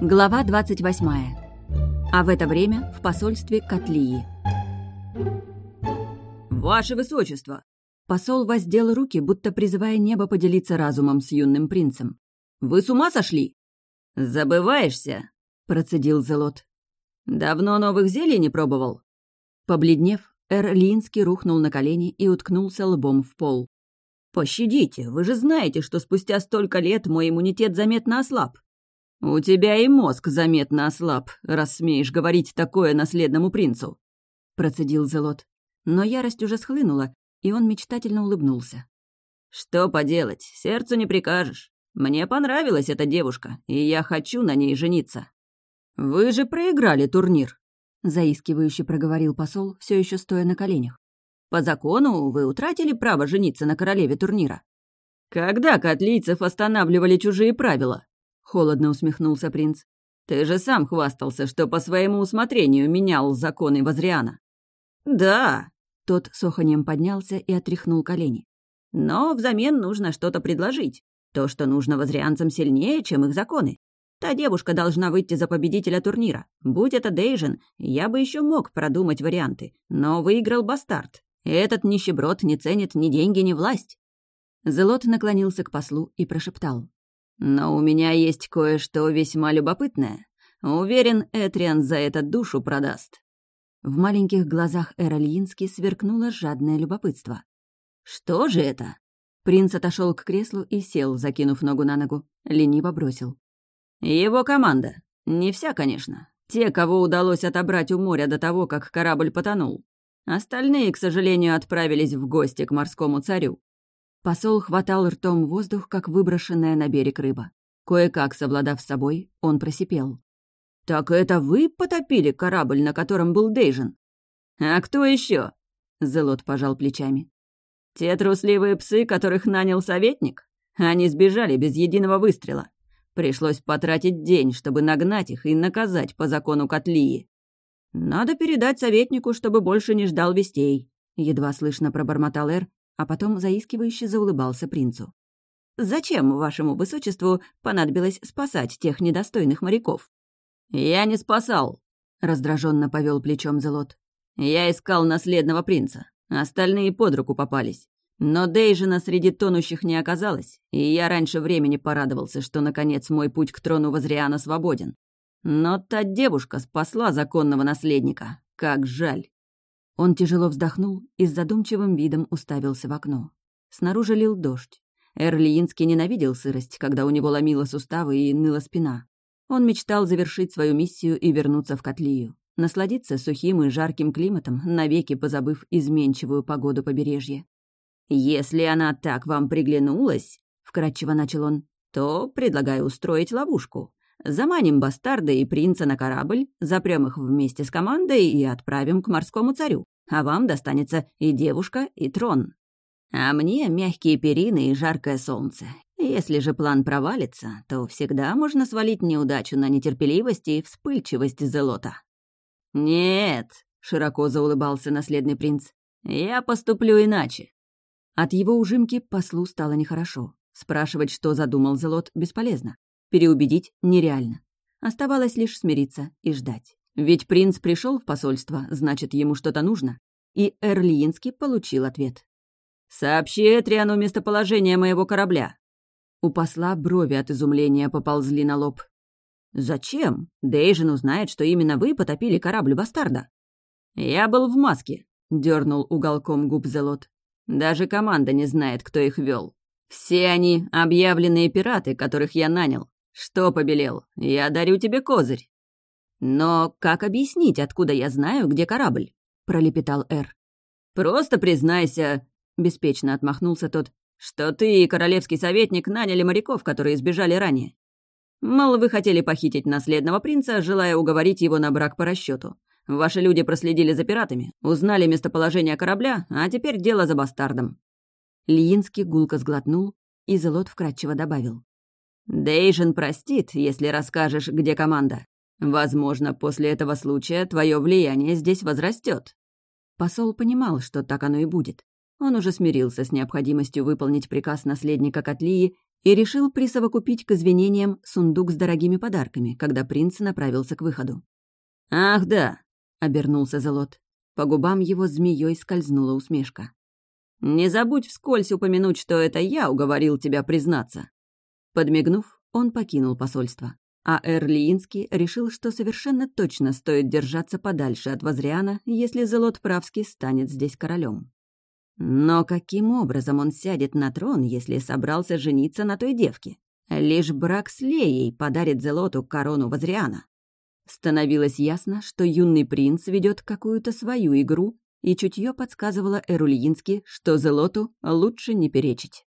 Глава 28. А в это время в посольстве Котлии. «Ваше Высочество!» Посол воздел руки, будто призывая небо поделиться разумом с юным принцем. «Вы с ума сошли?» «Забываешься», — процедил Зелот. «Давно новых зелий не пробовал?» Побледнев, Эрлинский рухнул на колени и уткнулся лбом в пол. «Пощадите, вы же знаете, что спустя столько лет мой иммунитет заметно ослаб. «У тебя и мозг заметно ослаб, раз смеешь говорить такое наследному принцу», — процедил Зелот. Но ярость уже схлынула, и он мечтательно улыбнулся. «Что поделать, сердцу не прикажешь. Мне понравилась эта девушка, и я хочу на ней жениться». «Вы же проиграли турнир», — заискивающе проговорил посол, все еще стоя на коленях. «По закону вы утратили право жениться на королеве турнира». «Когда котлийцев останавливали чужие правила?» Холодно усмехнулся принц. «Ты же сам хвастался, что по своему усмотрению менял законы Возриана». «Да», — тот с оханьем поднялся и отряхнул колени. «Но взамен нужно что-то предложить. То, что нужно возрианцам сильнее, чем их законы. Та девушка должна выйти за победителя турнира. Будь это Дейжин, я бы еще мог продумать варианты. Но выиграл бастард. Этот нищеброд не ценит ни деньги, ни власть». Зелот наклонился к послу и прошептал. Но у меня есть кое-что весьма любопытное. Уверен, Этриан за это душу продаст». В маленьких глазах Эральински сверкнуло жадное любопытство. «Что же это?» Принц отошел к креслу и сел, закинув ногу на ногу. Лениво бросил. «Его команда. Не вся, конечно. Те, кого удалось отобрать у моря до того, как корабль потонул. Остальные, к сожалению, отправились в гости к морскому царю. Посол хватал ртом воздух, как выброшенная на берег рыба. Кое-как совладав с собой, он просипел. «Так это вы потопили корабль, на котором был Дейжин?» «А кто еще? Зелот пожал плечами. «Те трусливые псы, которых нанял советник? Они сбежали без единого выстрела. Пришлось потратить день, чтобы нагнать их и наказать по закону Котлии. Надо передать советнику, чтобы больше не ждал вестей», — едва слышно пробормотал Эр, а потом заискивающе заулыбался принцу. «Зачем вашему высочеству понадобилось спасать тех недостойных моряков?» «Я не спасал», — раздраженно повел плечом Зелот. «Я искал наследного принца. Остальные под руку попались. Но Дейжина среди тонущих не оказалось, и я раньше времени порадовался, что, наконец, мой путь к трону Возриана свободен. Но та девушка спасла законного наследника. Как жаль. Он тяжело вздохнул и с задумчивым видом уставился в окно. Снаружи лил дождь. Эрлиинский ненавидел сырость, когда у него ломило суставы и ныла спина. Он мечтал завершить свою миссию и вернуться в Котлию, насладиться сухим и жарким климатом, навеки позабыв изменчивую погоду побережья. «Если она так вам приглянулась», — вкратчиво начал он, — «то предлагаю устроить ловушку. Заманим бастарда и принца на корабль, запрем их вместе с командой и отправим к морскому царю. А вам достанется и девушка, и трон. А мне мягкие перины и жаркое солнце. Если же план провалится, то всегда можно свалить неудачу на нетерпеливость и вспыльчивость Зелота. «Нет», — широко заулыбался наследный принц, — «я поступлю иначе». От его ужимки послу стало нехорошо. Спрашивать, что задумал Зелот, бесполезно. Переубедить нереально. Оставалось лишь смириться и ждать. Ведь принц пришел в посольство, значит, ему что-то нужно. И Эрлиинский получил ответ. «Сообщи Этриану местоположение моего корабля». У посла брови от изумления поползли на лоб. «Зачем? Дейжин узнает, что именно вы потопили корабль Бастарда». «Я был в маске», — дернул уголком губ Зелот. «Даже команда не знает, кто их вел. Все они — объявленные пираты, которых я нанял. «Что побелел? Я дарю тебе козырь». «Но как объяснить, откуда я знаю, где корабль?» — пролепетал Эр. «Просто признайся», — беспечно отмахнулся тот, «что ты и королевский советник наняли моряков, которые сбежали ранее. Мало вы хотели похитить наследного принца, желая уговорить его на брак по расчету. Ваши люди проследили за пиратами, узнали местоположение корабля, а теперь дело за бастардом». Лиинский гулко сглотнул, и Зелот вкратчиво добавил. Дейжин простит, если расскажешь, где команда. Возможно, после этого случая твое влияние здесь возрастет. Посол понимал, что так оно и будет. Он уже смирился с необходимостью выполнить приказ наследника Котлии и решил присовокупить к извинениям сундук с дорогими подарками, когда принц направился к выходу. «Ах, да!» — обернулся Зелот. По губам его змеей скользнула усмешка. «Не забудь вскользь упомянуть, что это я уговорил тебя признаться». Подмигнув, он покинул посольство. А Эрлиинский решил, что совершенно точно стоит держаться подальше от Возриана, если Зелот Правский станет здесь королем. Но каким образом он сядет на трон, если собрался жениться на той девке? Лишь брак с Леей подарит Зелоту корону Возриана. Становилось ясно, что юный принц ведет какую-то свою игру, и чутье подсказывало Эрульински, что Зелоту лучше не перечить.